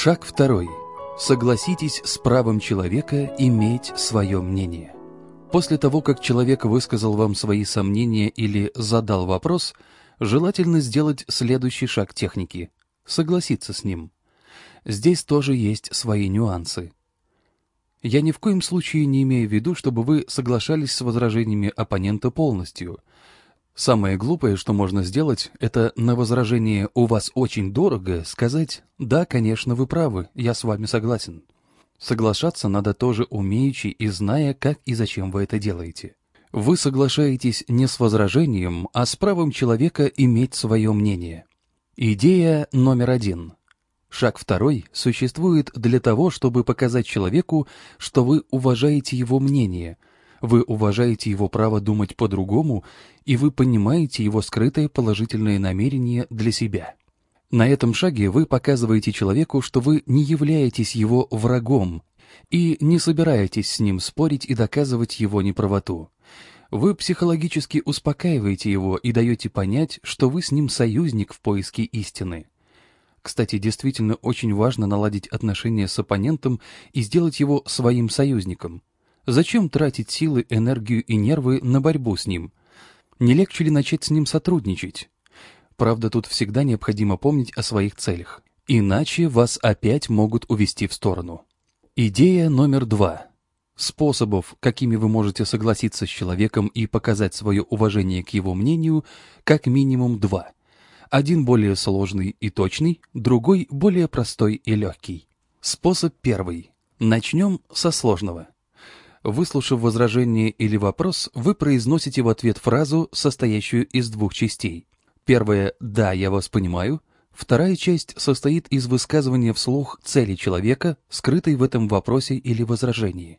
Шаг второй. Согласитесь с правом человека иметь свое мнение. После того, как человек высказал вам свои сомнения или задал вопрос, желательно сделать следующий шаг техники – согласиться с ним. Здесь тоже есть свои нюансы. Я ни в коем случае не имею в виду, чтобы вы соглашались с возражениями оппонента полностью. Самое глупое, что можно сделать, это на возражение «у вас очень дорого» сказать «да, конечно, вы правы, я с вами согласен». Соглашаться надо тоже умеючи и зная, как и зачем вы это делаете. Вы соглашаетесь не с возражением, а с правом человека иметь свое мнение. Идея номер один. Шаг второй существует для того, чтобы показать человеку, что вы уважаете его мнение, вы уважаете его право думать по-другому, и вы понимаете его скрытое положительное намерение для себя. На этом шаге вы показываете человеку, что вы не являетесь его врагом и не собираетесь с ним спорить и доказывать его неправоту. Вы психологически успокаиваете его и даете понять, что вы с ним союзник в поиске истины. Кстати, действительно очень важно наладить отношения с оппонентом и сделать его своим союзником. Зачем тратить силы, энергию и нервы на борьбу с ним? Не легче ли начать с ним сотрудничать? Правда, тут всегда необходимо помнить о своих целях. Иначе вас опять могут увести в сторону. Идея номер два. Способов, какими вы можете согласиться с человеком и показать свое уважение к его мнению, как минимум два – один более сложный и точный, другой более простой и легкий. Способ первый. Начнем со сложного. Выслушав возражение или вопрос, вы произносите в ответ фразу, состоящую из двух частей. Первая «да, я вас понимаю», вторая часть состоит из высказывания вслух цели человека, скрытой в этом вопросе или возражении.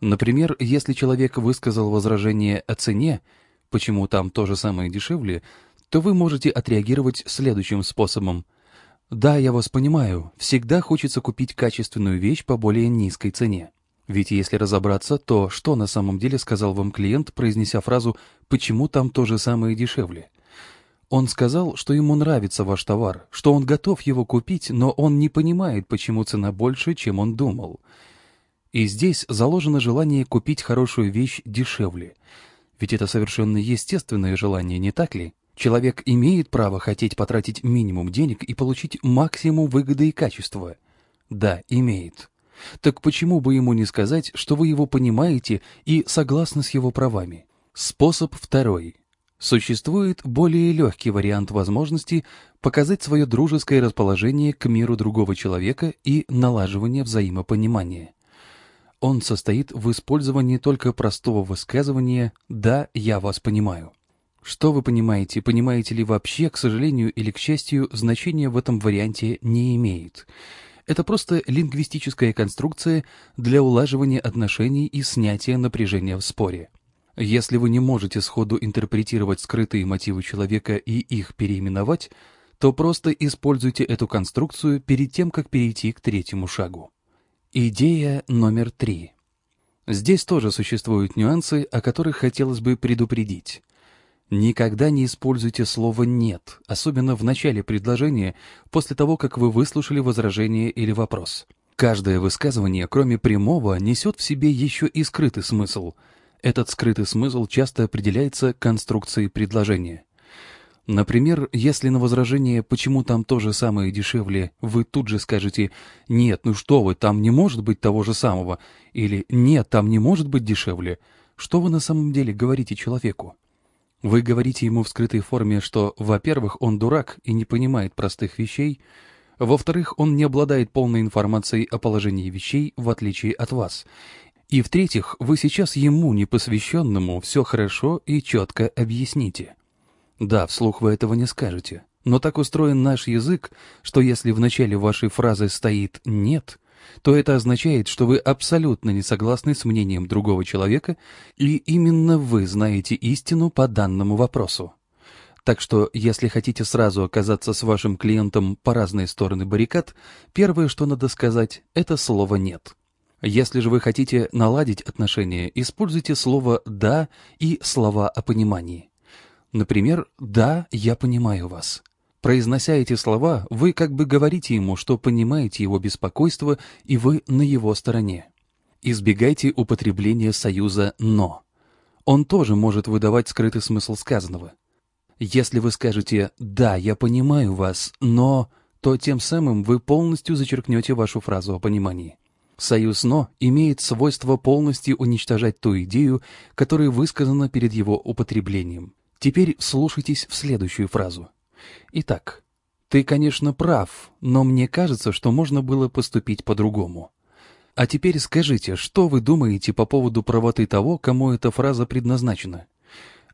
Например, если человек высказал возражение о цене, почему там то же самое дешевле, то вы можете отреагировать следующим способом. Да, я вас понимаю, всегда хочется купить качественную вещь по более низкой цене. Ведь если разобраться, то что на самом деле сказал вам клиент, произнеся фразу «почему там то же самое дешевле»? Он сказал, что ему нравится ваш товар, что он готов его купить, но он не понимает, почему цена больше, чем он думал. И здесь заложено желание купить хорошую вещь дешевле. Ведь это совершенно естественное желание, не так ли? Человек имеет право хотеть потратить минимум денег и получить максимум выгоды и качества. Да, имеет. Так почему бы ему не сказать, что вы его понимаете и согласны с его правами? Способ второй. Существует более легкий вариант возможности показать свое дружеское расположение к миру другого человека и налаживание взаимопонимания. Он состоит в использовании только простого высказывания «да, я вас понимаю». Что вы понимаете, понимаете ли вообще, к сожалению или к счастью, значения в этом варианте не имеет. Это просто лингвистическая конструкция для улаживания отношений и снятия напряжения в споре. Если вы не можете сходу интерпретировать скрытые мотивы человека и их переименовать, то просто используйте эту конструкцию перед тем, как перейти к третьему шагу. Идея номер три. Здесь тоже существуют нюансы, о которых хотелось бы предупредить. Никогда не используйте слово «нет», особенно в начале предложения, после того, как вы выслушали возражение или вопрос. Каждое высказывание, кроме прямого, несет в себе еще и скрытый смысл. Этот скрытый смысл часто определяется конструкцией предложения. Например, если на возражение «почему там то же самое дешевле» вы тут же скажете «нет, ну что вы, там не может быть того же самого» или «нет, там не может быть дешевле», что вы на самом деле говорите человеку? Вы говорите ему в скрытой форме, что, во-первых, он дурак и не понимает простых вещей, во-вторых, он не обладает полной информацией о положении вещей, в отличие от вас, и в-третьих, вы сейчас ему, непосвященному, все хорошо и четко объясните. Да, вслух вы этого не скажете, но так устроен наш язык, что если в начале вашей фразы стоит «нет», то это означает, что вы абсолютно не согласны с мнением другого человека, и именно вы знаете истину по данному вопросу. Так что, если хотите сразу оказаться с вашим клиентом по разные стороны баррикад, первое, что надо сказать, это слово «нет». Если же вы хотите наладить отношения, используйте слово «да» и слова о понимании. Например, «да, я понимаю вас». Произнося эти слова, вы как бы говорите ему, что понимаете его беспокойство и вы на его стороне. Избегайте употребления союза «но». Он тоже может выдавать скрытый смысл сказанного. Если вы скажете «да, я понимаю вас, но…», то тем самым вы полностью зачеркнете вашу фразу о понимании. Союз «но» имеет свойство полностью уничтожать ту идею, которая высказана перед его употреблением. Теперь слушайтесь в следующую фразу. Итак, ты, конечно, прав, но мне кажется, что можно было поступить по-другому. А теперь скажите, что вы думаете по поводу правоты того, кому эта фраза предназначена?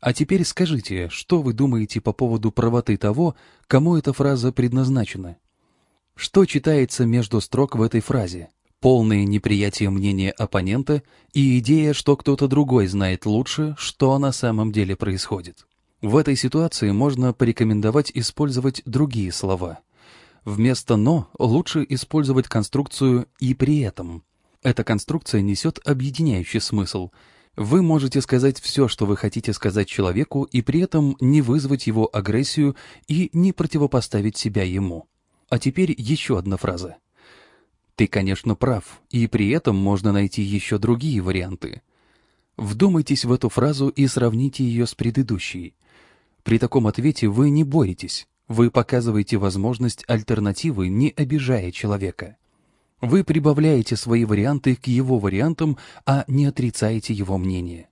А теперь скажите, что вы думаете по поводу правоты того, кому эта фраза предназначена? Что читается между строк в этой фразе? Полное неприятие мнения оппонента и идея, что кто-то другой знает лучше, что на самом деле происходит. В этой ситуации можно порекомендовать использовать другие слова. Вместо «но» лучше использовать конструкцию «и при этом». Эта конструкция несет объединяющий смысл. Вы можете сказать все, что вы хотите сказать человеку, и при этом не вызвать его агрессию и не противопоставить себя ему. А теперь еще одна фраза. Ты, конечно, прав, и при этом можно найти еще другие варианты. Вдумайтесь в эту фразу и сравните ее с предыдущей. При таком ответе вы не боретесь, вы показываете возможность альтернативы, не обижая человека. Вы прибавляете свои варианты к его вариантам, а не отрицаете его мнение.